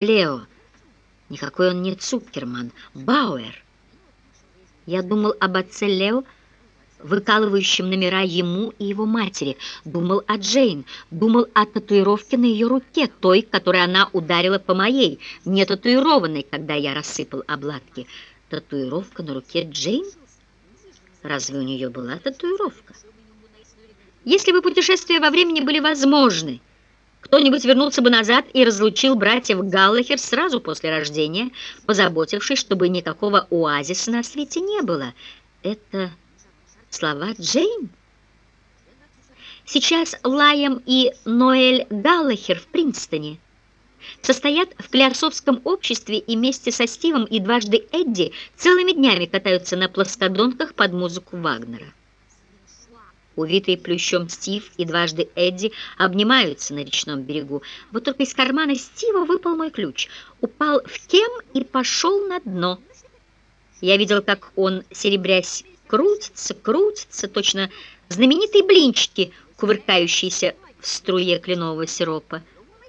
Лео. Никакой он не Цукерман. Бауэр. Я думал об отце Лео, выкалывающем номера ему и его матери. Думал о Джейн. Думал о татуировке на ее руке, той, которой она ударила по моей, не татуированной, когда я рассыпал обладки. Татуировка на руке Джейн? Разве у нее была татуировка? Если бы путешествия во времени были возможны, кто-нибудь вернулся бы назад и разлучил братьев Галлахер сразу после рождения, позаботившись, чтобы никакого оазиса на свете не было. Это слова Джейн? Сейчас Лайем и Ноэль Галлахер в Принстоне состоят в Клеарсовском обществе и вместе со Стивом и дважды Эдди целыми днями катаются на плоскодонках под музыку Вагнера. Увитые плющом Стив и дважды Эдди обнимаются на речном берегу. Вот только из кармана Стива выпал мой ключ, упал в кем и пошел на дно. Я видел, как он, серебрясь, крутится, крутится, точно знаменитые блинчики, кувыркающиеся в струе кленового сиропа.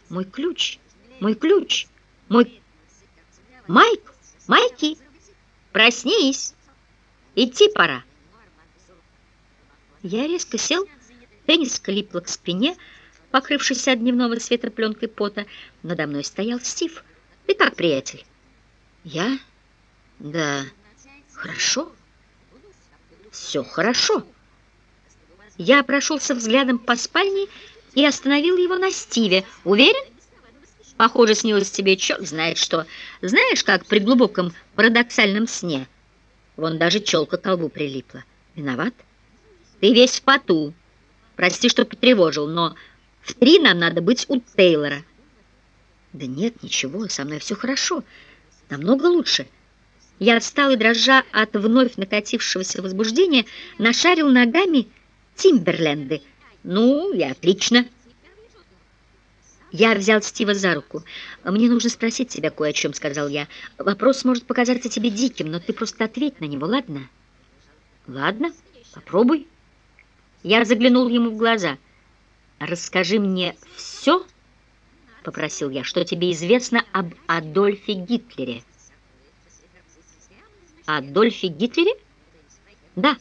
Мой ключ, мой ключ, мой... Майк, Майки, проснись, идти пора. Я резко сел, теннис липла к спине, покрывшись от дневного света пленкой пота. Надо мной стоял Стив. «Ты как, приятель?» «Я? Да, хорошо. Все хорошо». Я прошелся взглядом по спальне и остановил его на Стиве. «Уверен?» «Похоже, снилось тебе черт знает что. Знаешь, как при глубоком парадоксальном сне?» Вон даже челка к колбу прилипла. «Виноват?» Ты весь в поту. Прости, что потревожил, но в три нам надо быть у Тейлора. Да нет, ничего, со мной все хорошо. Намного лучше. Я встал и, дрожа от вновь накатившегося возбуждения, нашарил ногами Тимберленды. Ну, и отлично. Я взял Стива за руку. «Мне нужно спросить тебя кое о чем», — сказал я. «Вопрос может показаться тебе диким, но ты просто ответь на него, ладно?» «Ладно, попробуй». Я заглянул ему в глаза. «Расскажи мне все, — попросил я, — что тебе известно об Адольфе Гитлере». «Адольфе Гитлере?» «Да».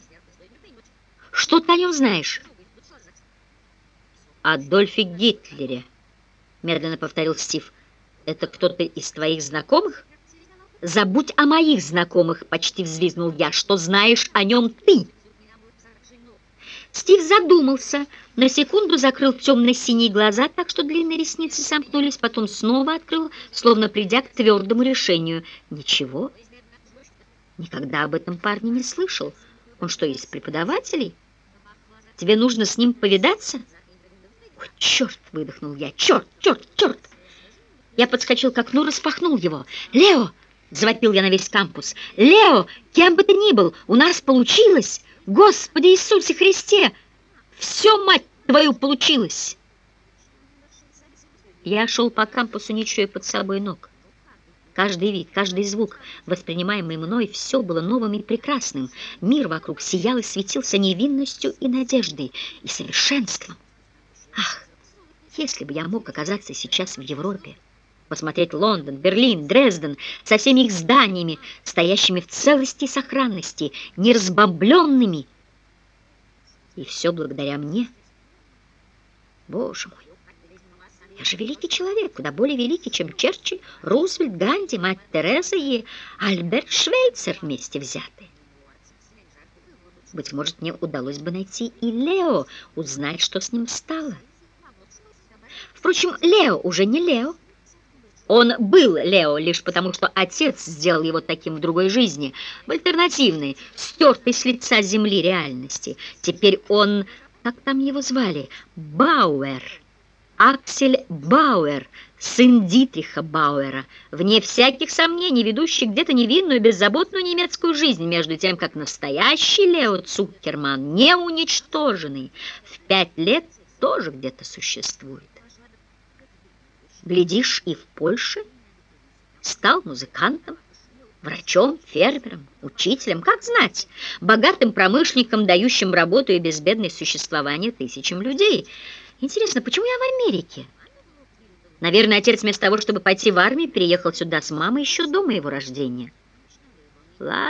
«Что ты о нем знаешь?» «Адольфе Гитлере», — медленно повторил Стив. «Это кто-то из твоих знакомых?» «Забудь о моих знакомых», — почти взвизгнул я. «Что знаешь о нем ты?» Стив задумался, на секунду закрыл темно-синие глаза, так что длинные ресницы сомкнулись, потом снова открыл, словно придя к твердому решению. Ничего, никогда об этом парне не слышал. Он что, из преподавателей? Тебе нужно с ним повидаться? О, черт, выдохнул я, черт, черт, черт. Я подскочил к окну, распахнул его. Лео! Завопил я на весь кампус. «Лео, кем бы ты ни был, у нас получилось! Господи Иисусе Христе! Все, мать твою, получилось!» Я шел по кампусу, не чуя под собой ног. Каждый вид, каждый звук, воспринимаемый мной, все было новым и прекрасным. Мир вокруг сиял и светился невинностью и надеждой, и совершенством. Ах, если бы я мог оказаться сейчас в Европе! Посмотреть Лондон, Берлин, Дрезден со всеми их зданиями, стоящими в целости и сохранности, неразбомбленными. И все благодаря мне. Боже мой, я же великий человек, куда более великий, чем Черчилль, Рузвельт, Ганди, мать Тереза и Альберт Швейцер вместе взятые. Быть может, мне удалось бы найти и Лео, узнать, что с ним стало. Впрочем, Лео уже не Лео. Он был Лео лишь потому, что отец сделал его таким в другой жизни, в альтернативной, стертой с лица земли реальности. Теперь он, как там его звали, Бауэр, Аксель Бауэр, сын Дитриха Бауэра, вне всяких сомнений, ведущий где-то невинную, беззаботную немецкую жизнь, между тем, как настоящий Лео Цукерман, не уничтоженный, в пять лет тоже где-то существует. Глядишь, и в Польше стал музыкантом, врачом, фермером, учителем, как знать, богатым промышленником, дающим работу и безбедное существование тысячам людей. Интересно, почему я в Америке? Наверное, отец вместо того, чтобы пойти в армию, переехал сюда с мамой еще до моего рождения. Ладно.